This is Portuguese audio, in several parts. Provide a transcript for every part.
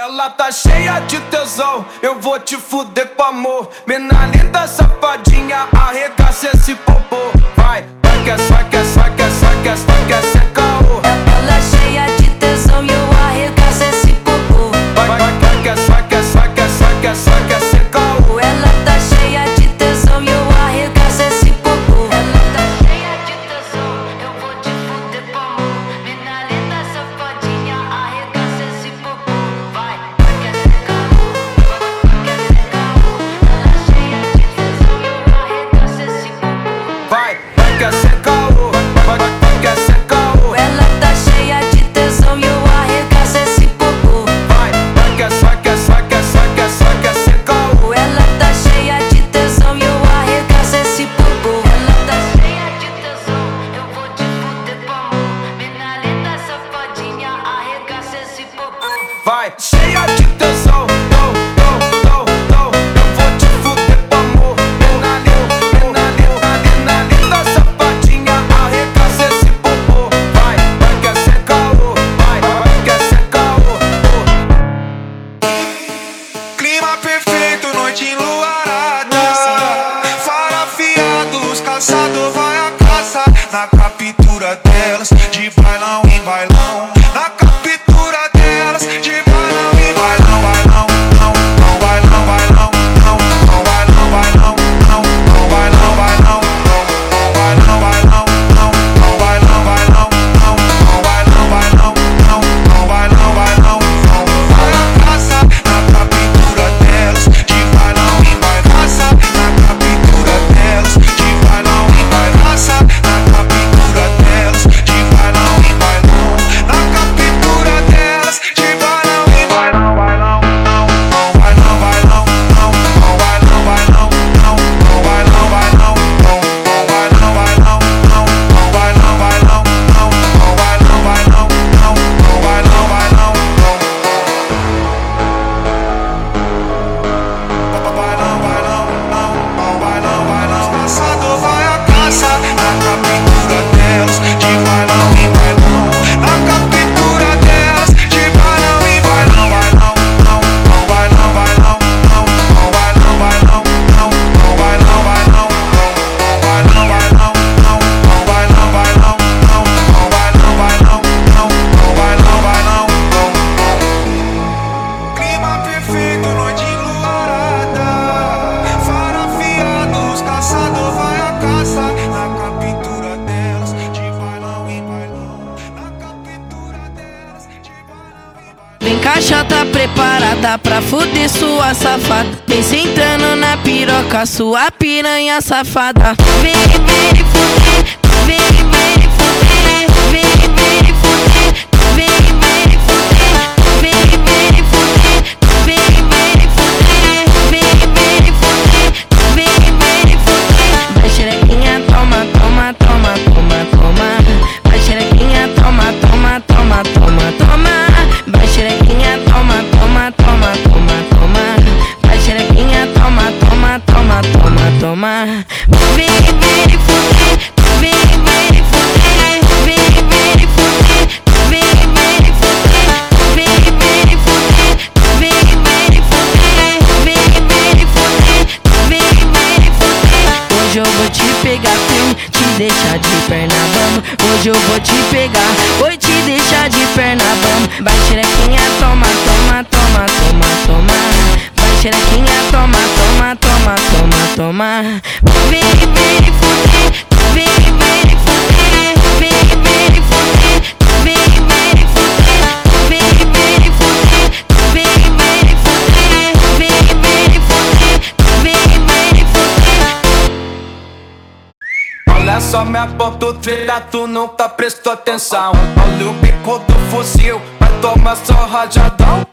Ela tá cheia de tesão, eu vou te fuder com amor. Mina linda, safadinha, arregaça esse popô. Vai, vai que é, só que é, só que é, só que é, só que é. a piranha safada. Vem de perna bamba Hoje eu vou te pegar, vou te deixar de perna bamba Vai xerequinha, toma, toma, toma, toma, toma Vai xerequinha, toma, toma, toma, toma, toma Vem, vem, fudei, vem, vem, fudei só me apontou treta, tu tá nunca prestou atenção. Olha o bico do fuzil, vai tomar só rajadão.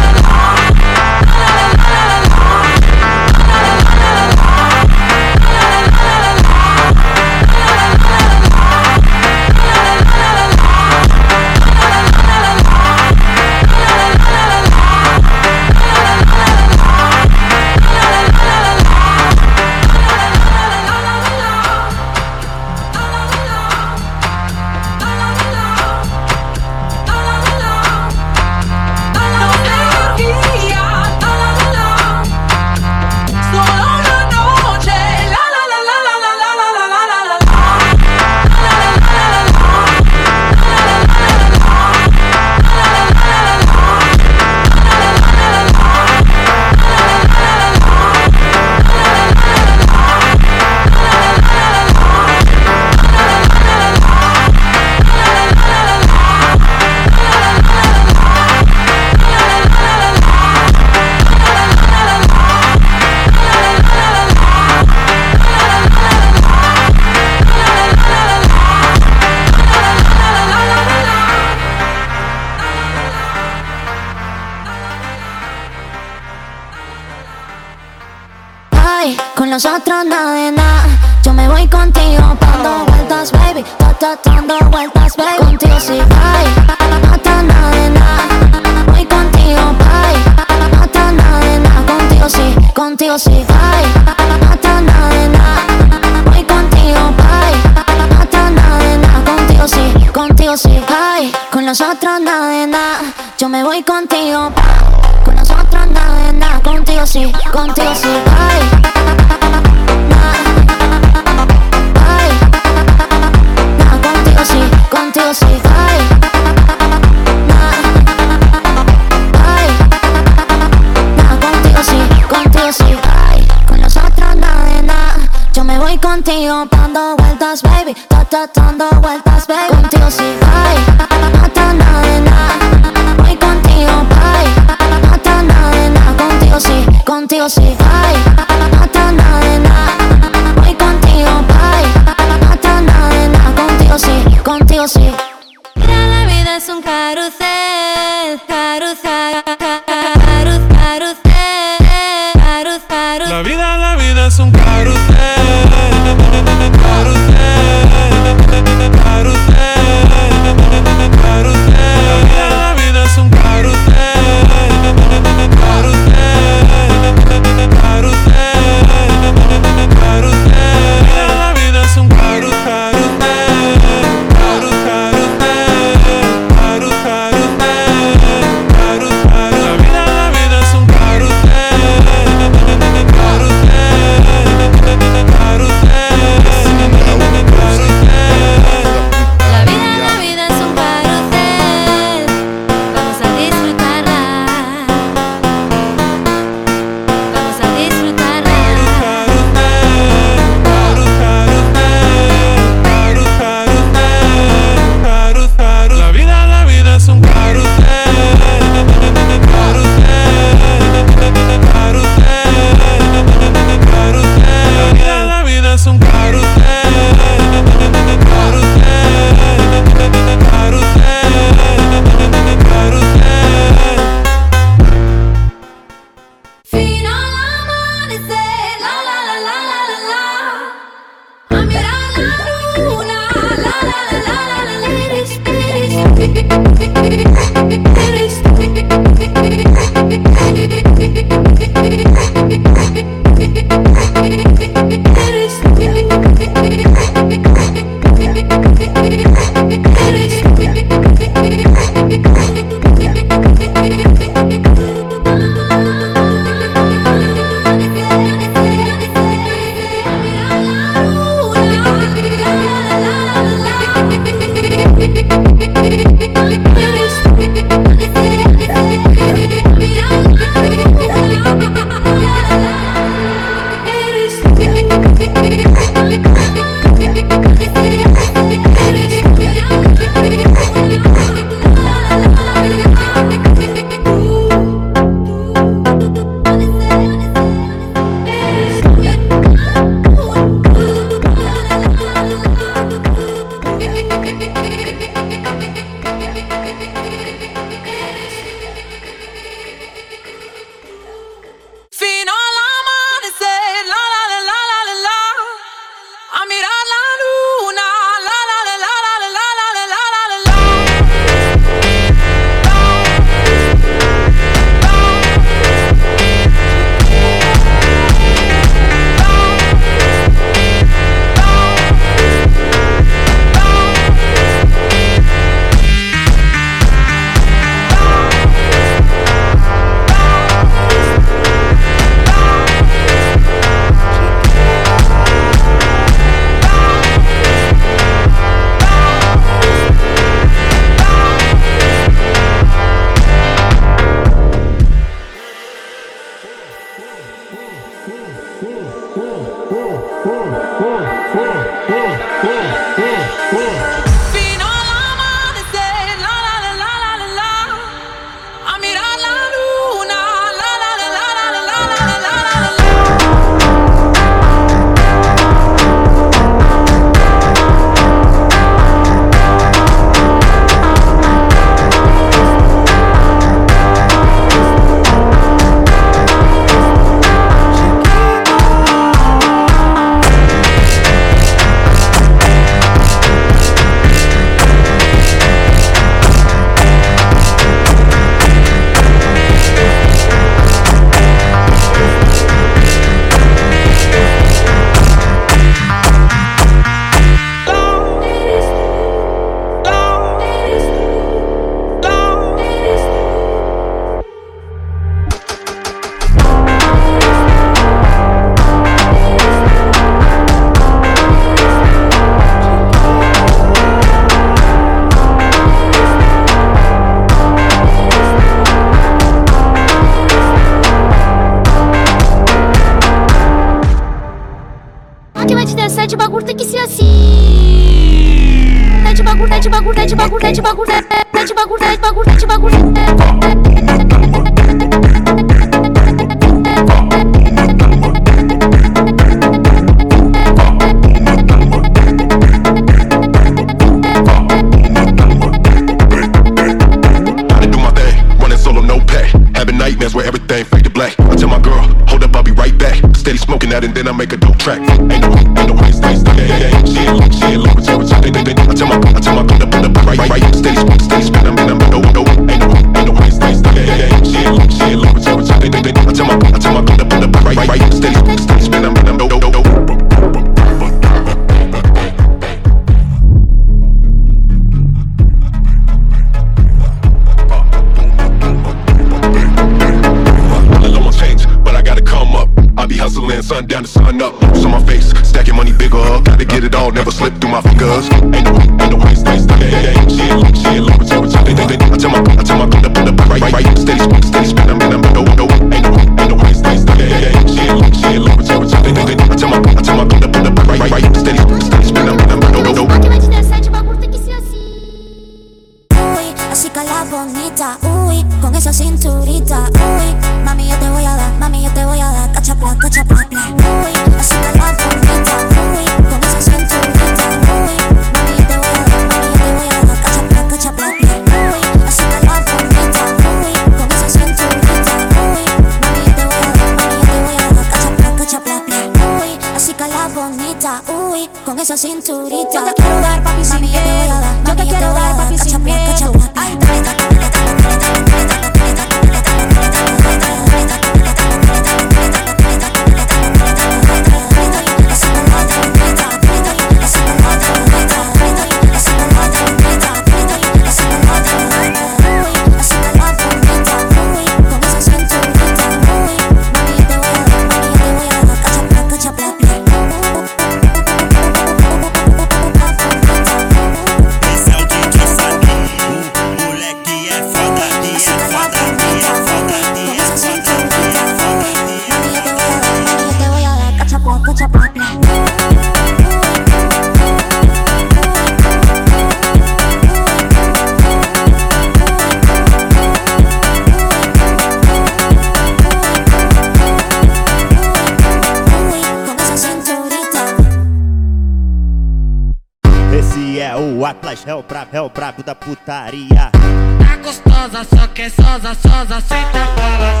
é o brabo, é o brabo da putaria. Tá gostosa, só quer sosa, sosa, sem bola.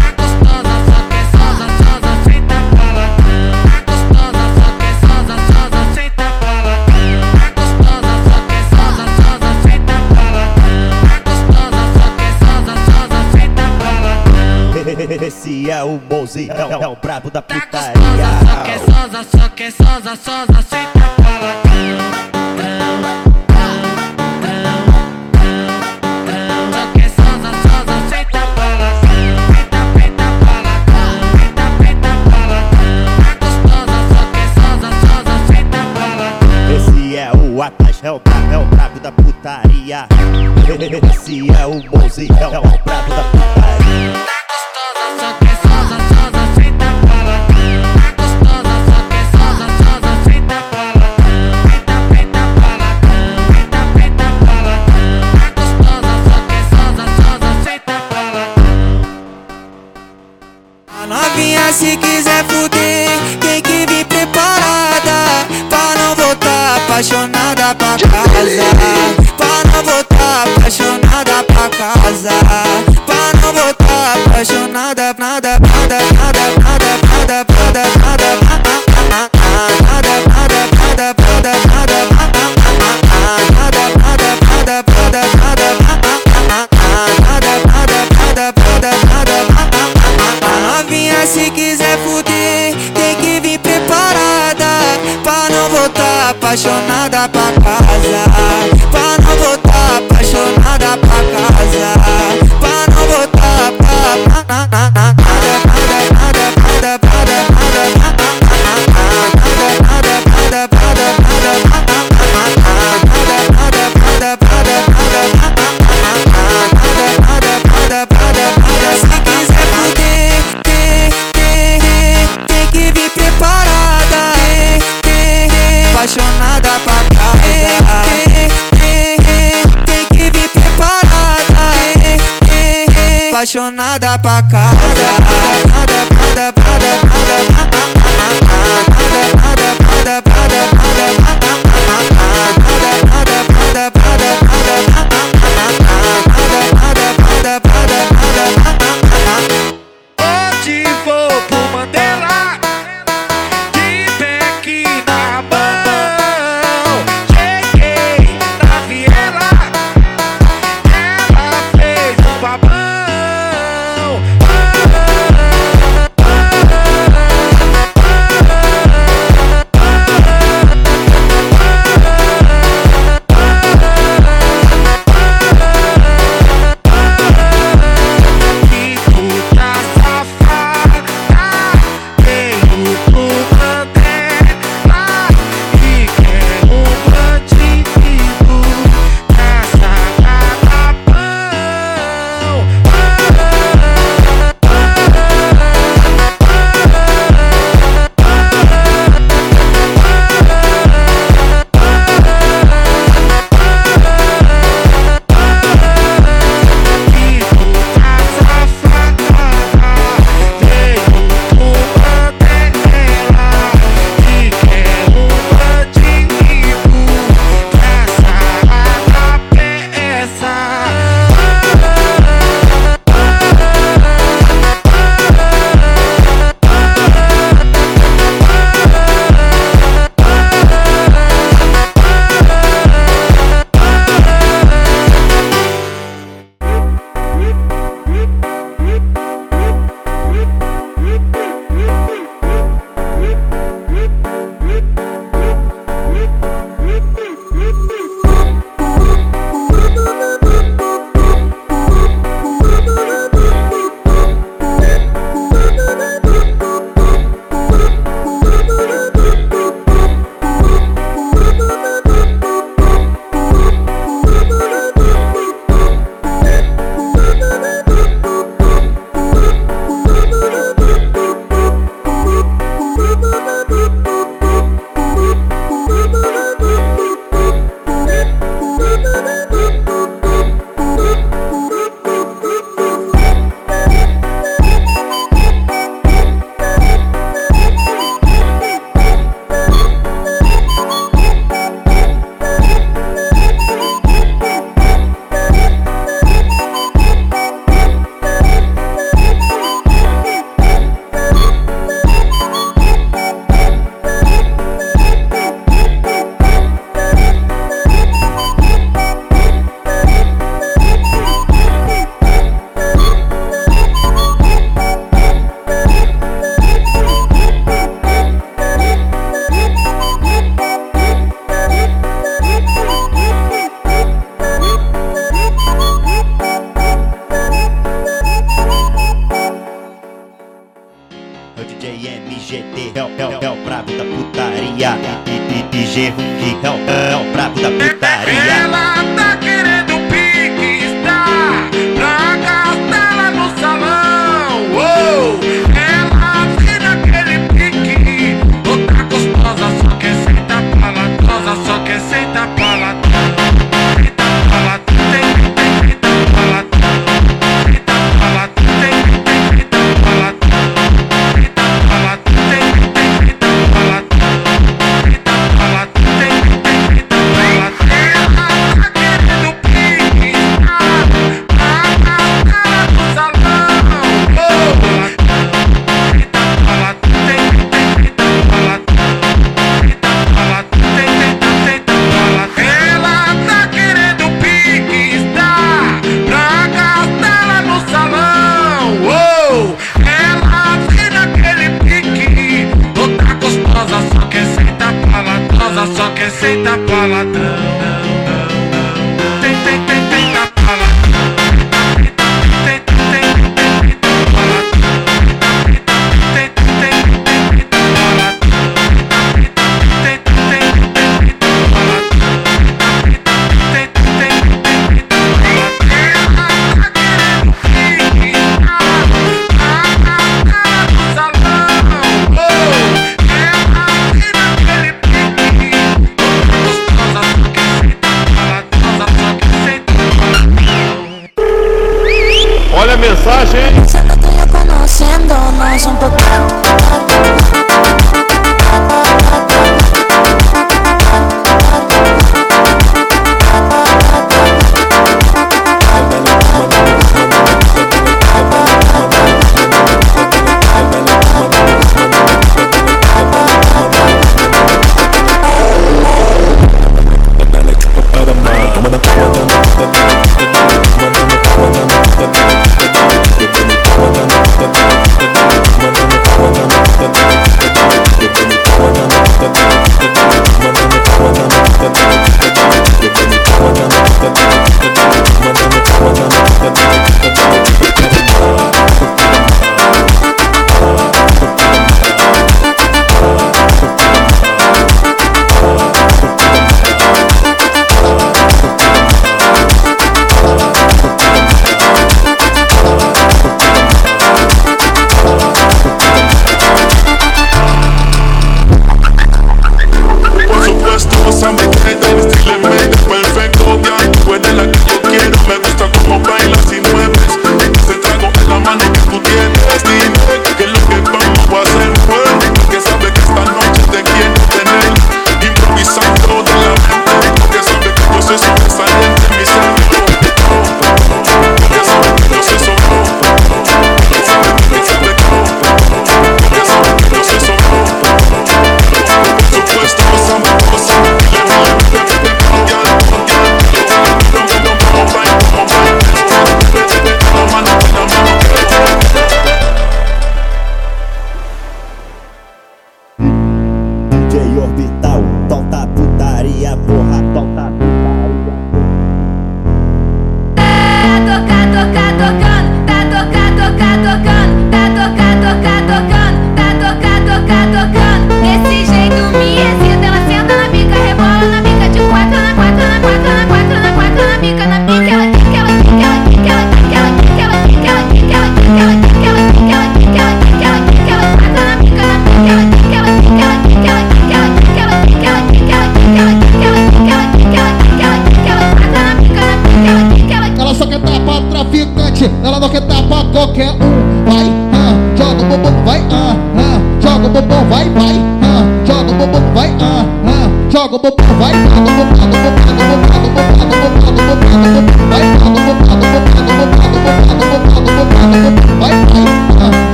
Tá gostosa, só quer sosa, sosa, sem bola. Tá gostosa, só quer sosa, sosa, sem bola. Tá gostosa, só que sosa, sosa, sem tapalação. Tá gostosa, só sosa, sosa, sem. Esse é o bonzinho, é, o brabo da putaria. Tá gostosa, só que sosa, só que sosa, sosa, senta. Esse é o quiser é fuder, tem que vir preparada. Pra não voltar apaixonada, pra apaixonada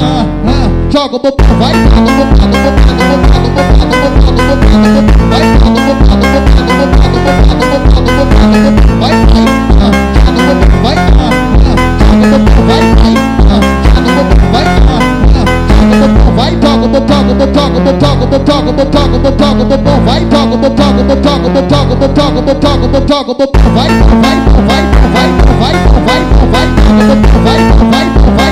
ah, ah, joga o bobão, vai, bota, bota, bota, bota, bota, bota, bota, bota, bota, vai, bota, bota, bota, bota, bota, bota, bota, bota, vai, vai, ah, joga o bobão, vai, ah, ah, joga o bobão, vai, vai, ah, joga o bobão, vai, ah, ah, joga o bobão, vai, toca o bobão, toca o bobão, toca o bobão, toca o bobão, toca o bobão, toca o bobão, toca o bobão, vai, toca o bobão, toca o bobão, toca o bobão, toca o bobão, toca o bobão, toca o bobão, toca o bobão, vai, vai, vai, vai, vai, vai, vai, vai, vai, vai, vai, vai, vai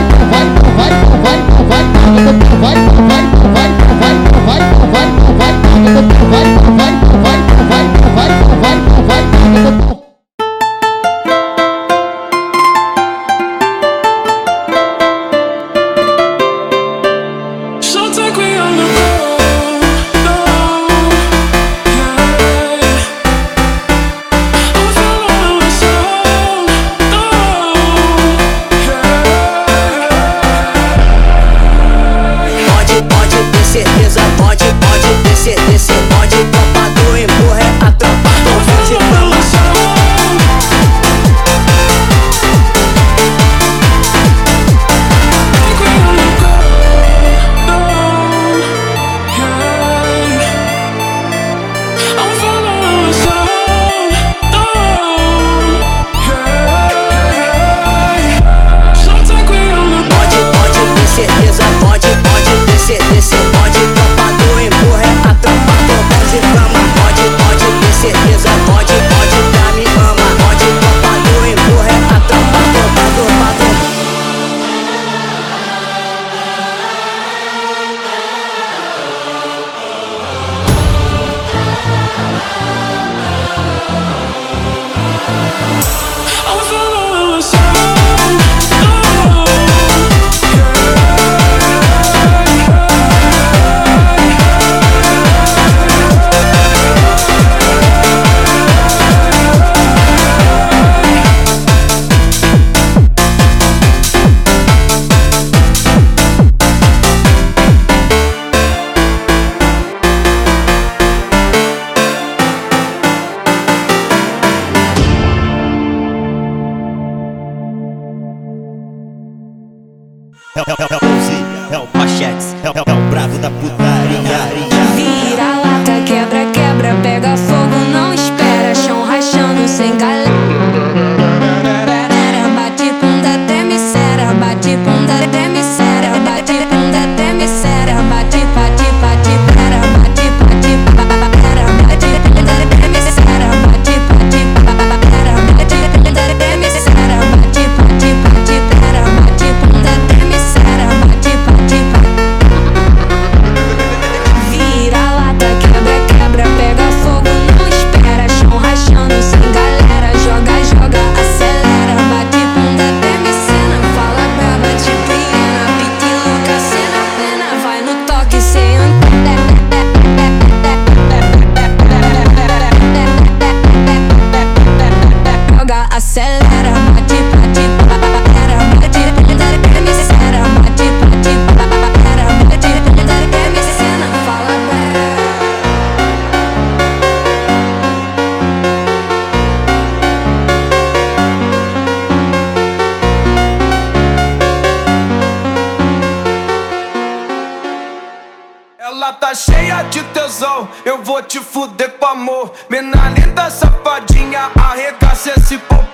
Arregaça esse pau.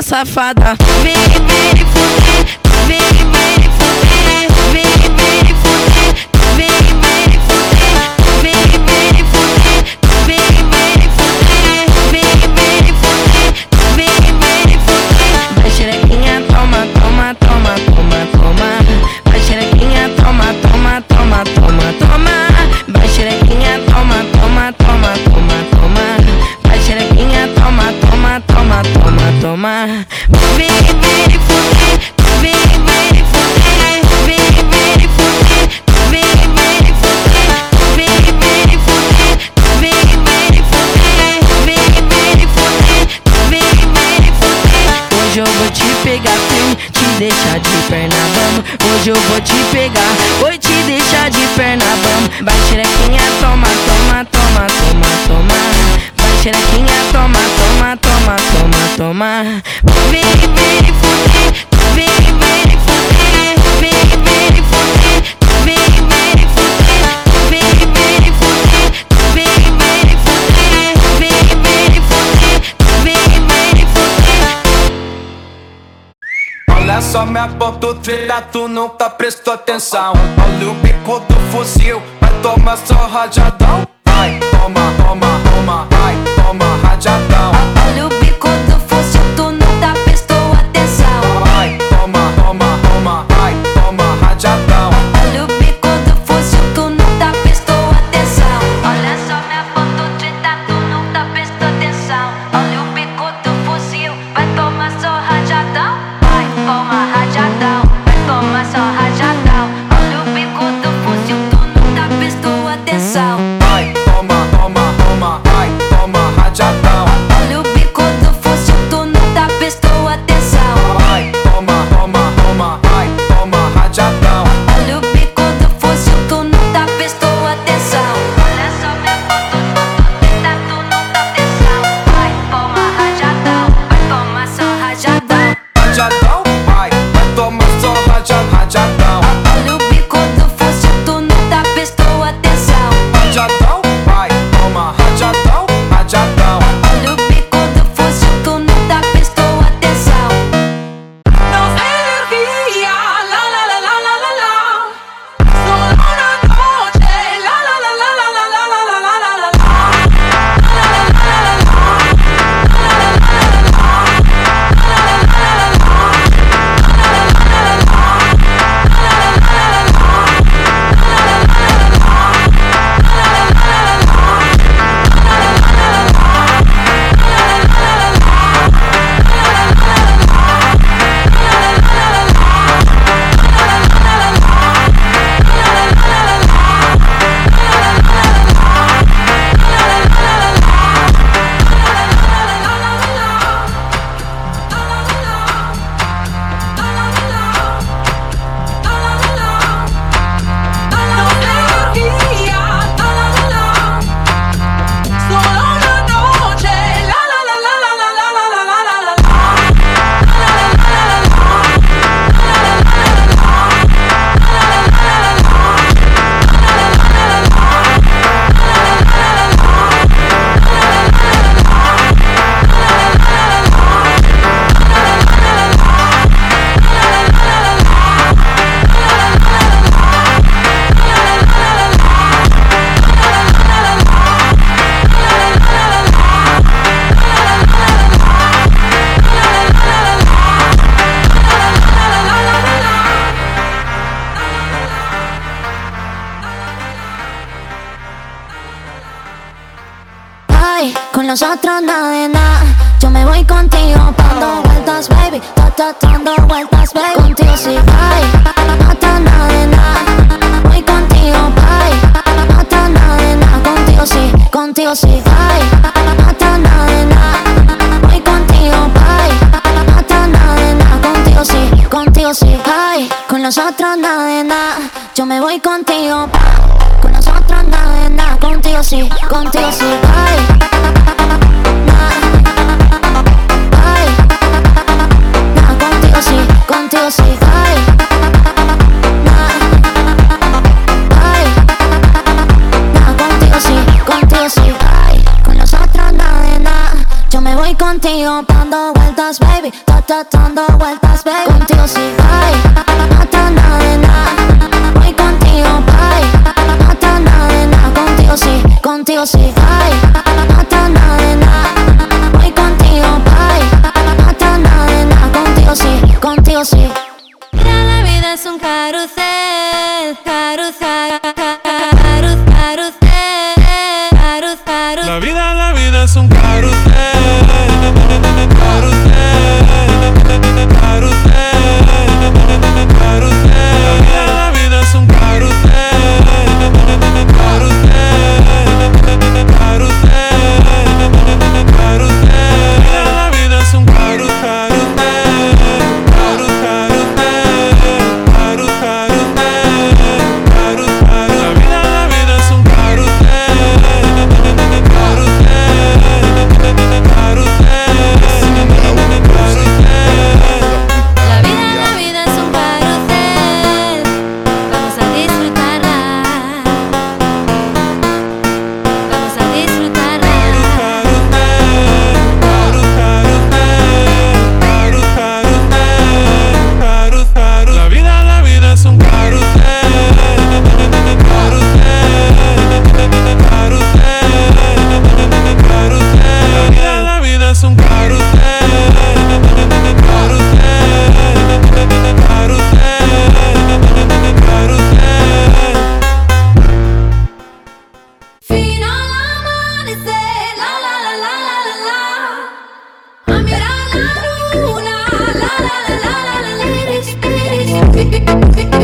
safada. Vem, vem. tomar. Vem, vem, fuder, vem, vem, fuder, vem, vem, fuder, vem, vem, fuder, vem, vem, fuder, vem, vem, fuder, vem, vem, fuder, vem, vem, fuder. Olha só minha ponta trilha, tu tá nunca prestou atenção. Olha o bico do fuzil, vai tomar só rajadão.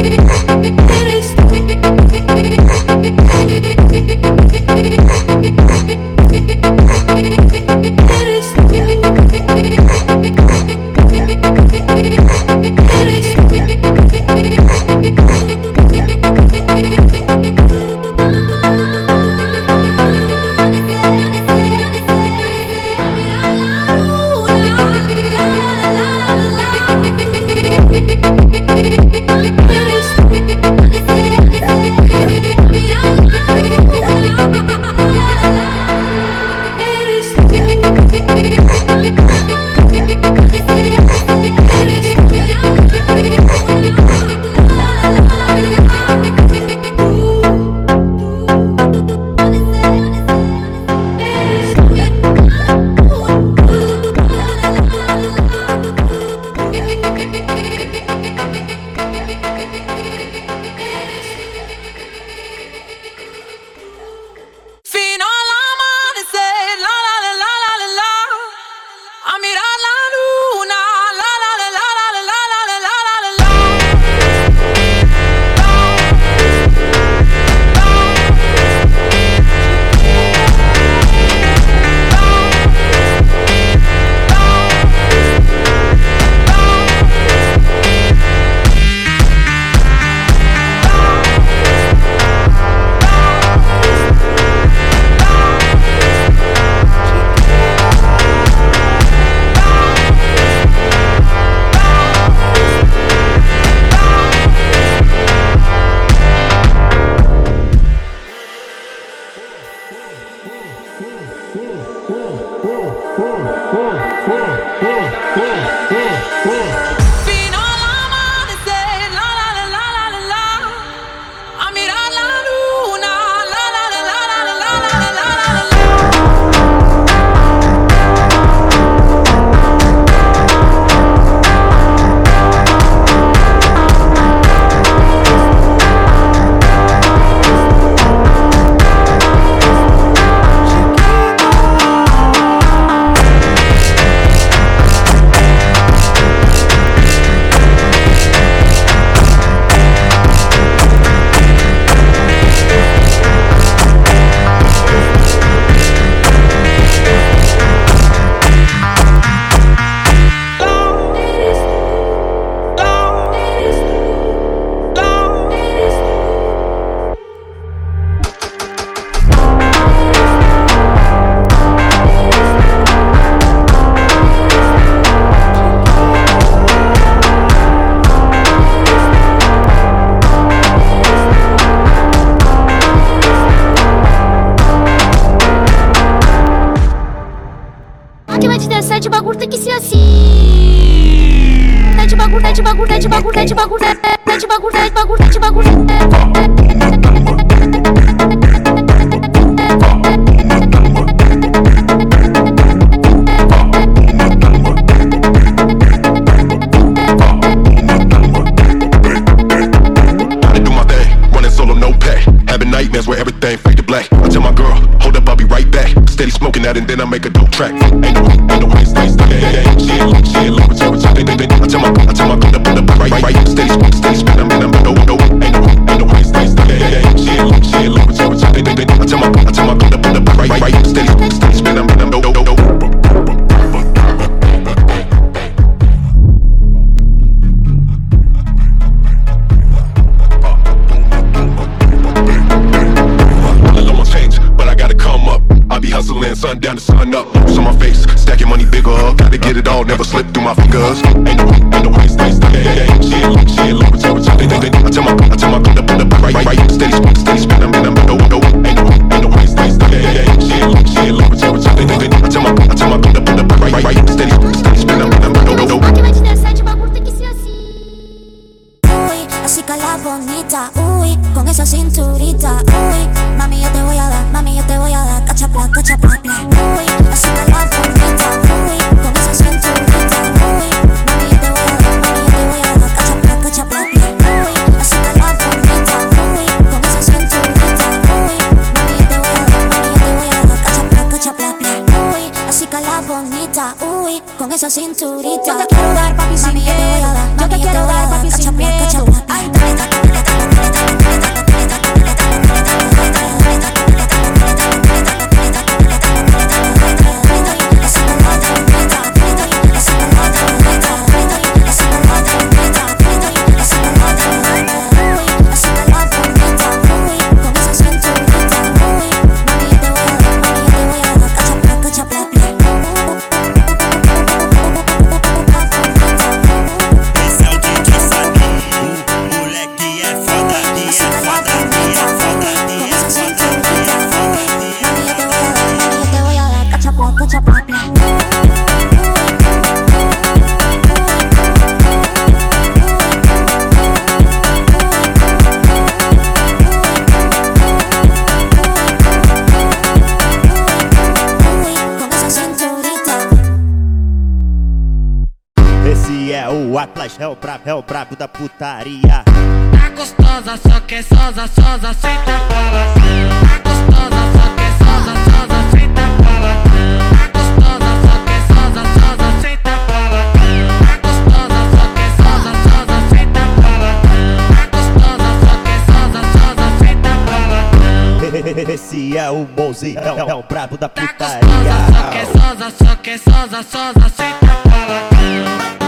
baby. é o brabo, é o brabo da putaria. Tá gostosa, só que é sosa, sosa, senta palação. Tá gostosa, só que é sosa, sosa, senta palação. Tá gostosa, só que é sosa, sosa, senta palação. Tá gostosa, só que é sosa, sosa, senta palação. Tá gostosa, só que é sosa, sosa, senta palação. Esse é o bonzinho, é, o brabo da putaria. Tá gostosa, só que é sosa, só que é sosa, sosa, senta palação.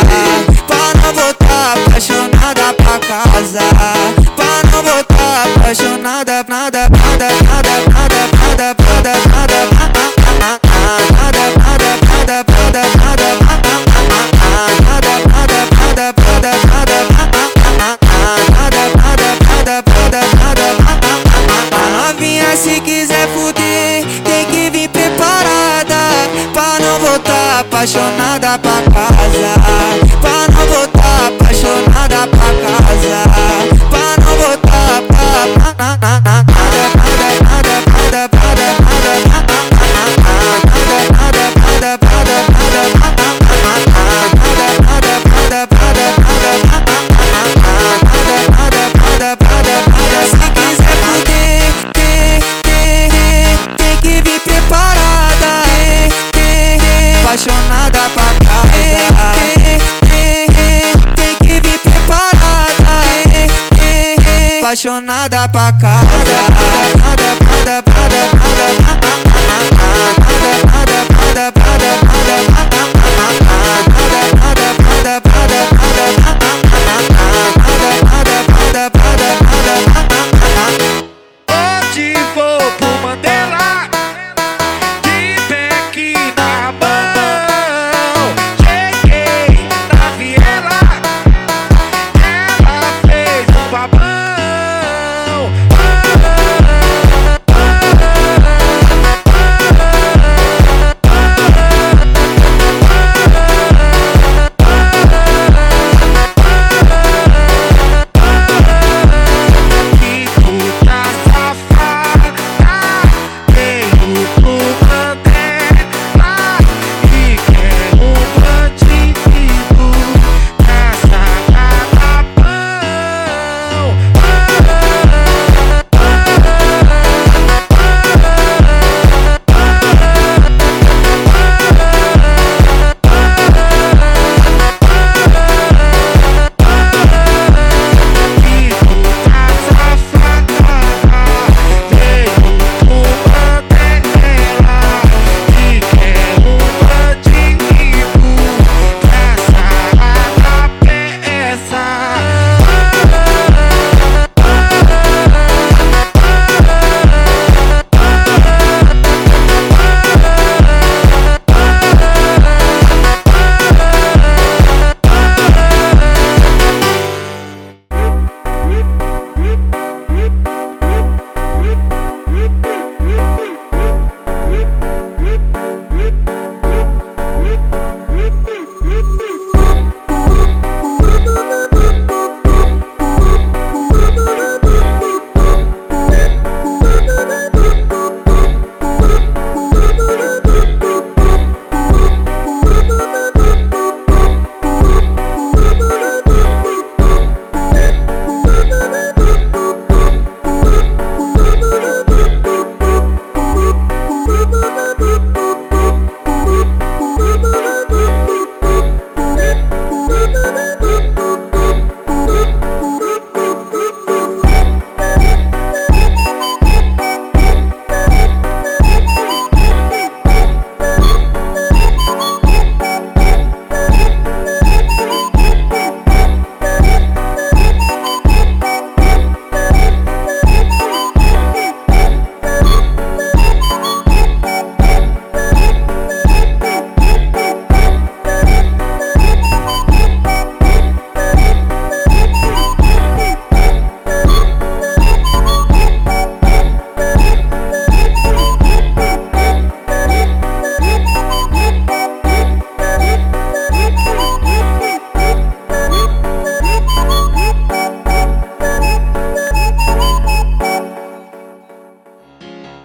casa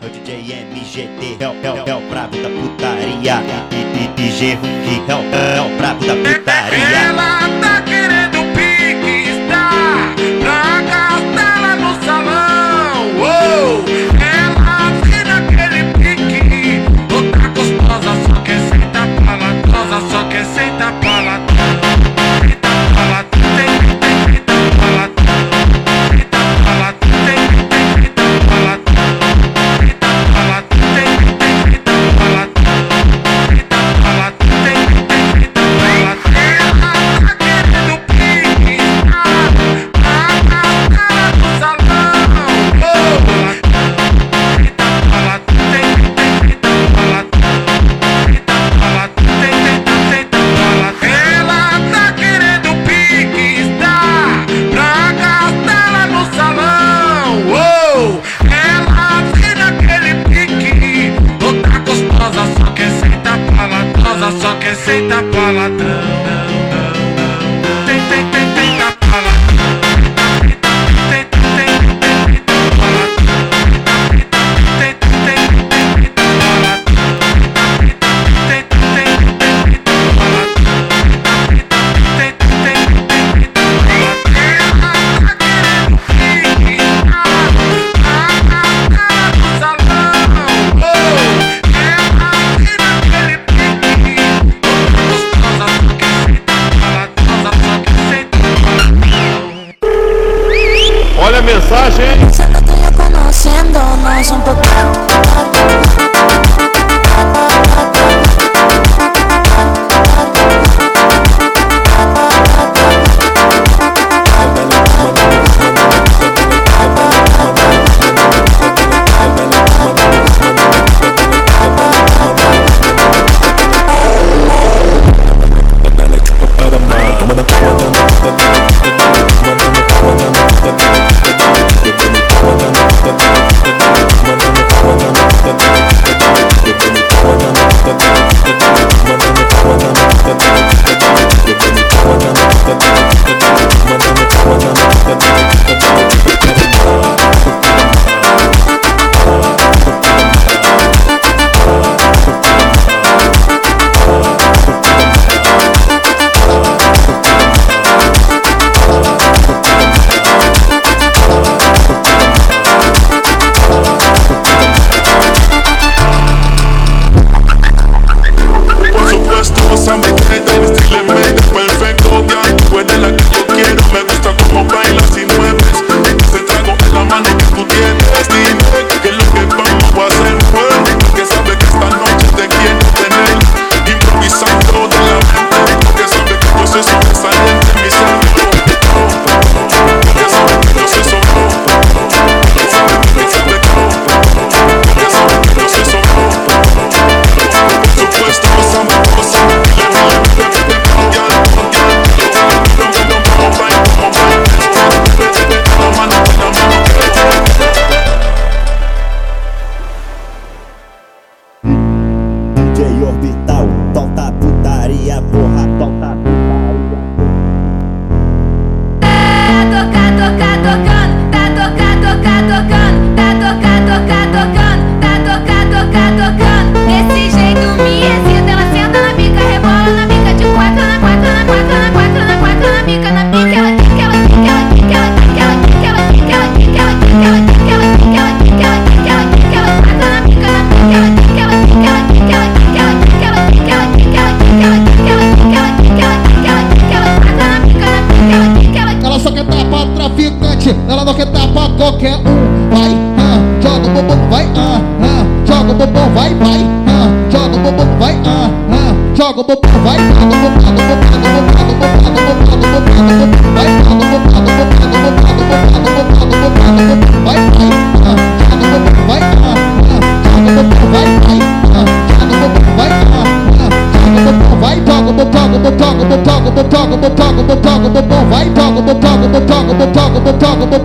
É o DJ MGT, é o, é o, é o brabo da putaria. E DJ Hulk, é o, é o brabo da putaria. Ela...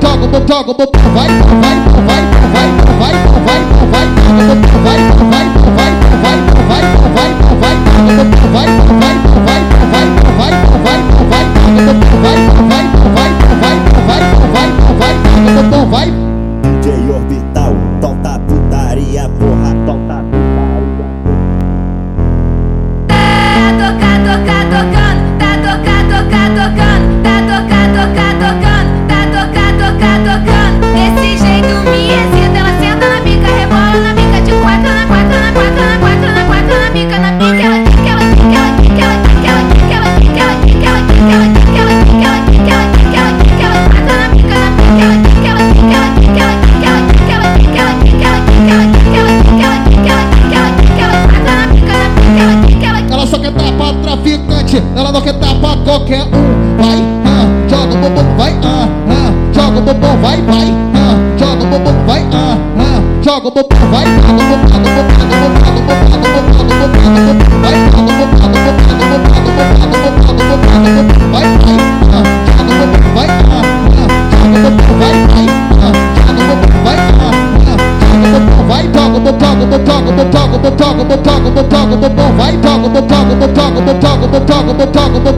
Talk um pouco, talk um pouco, vai, vai.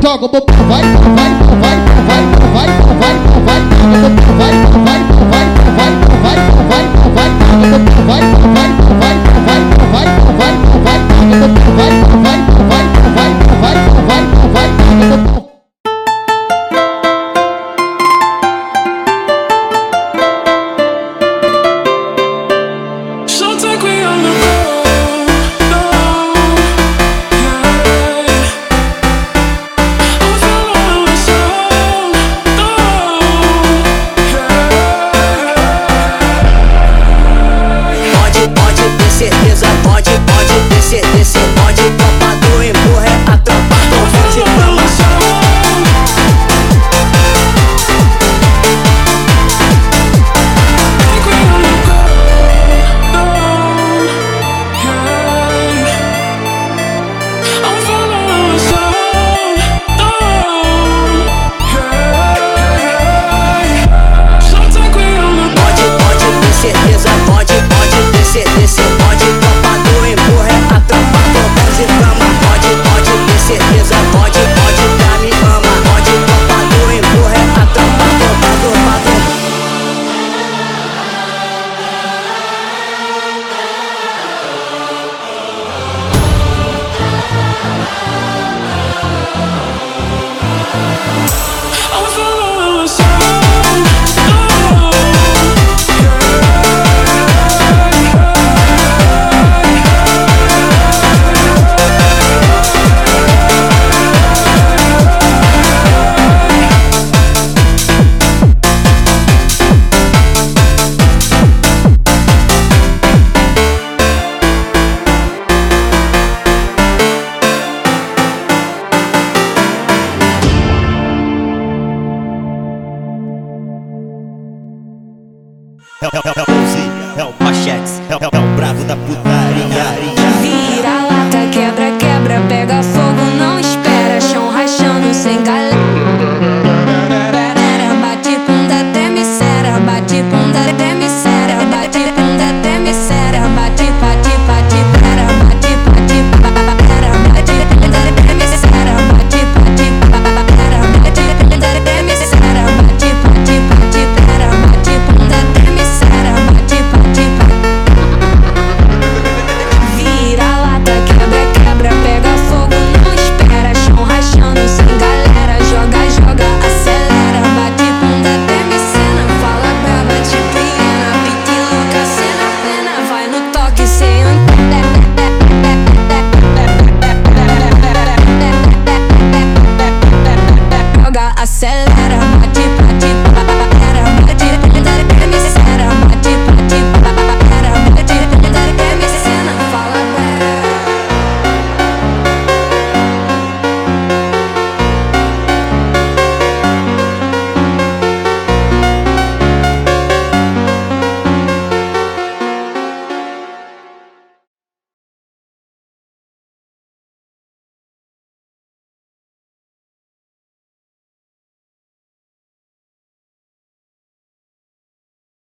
talk about fight, fight.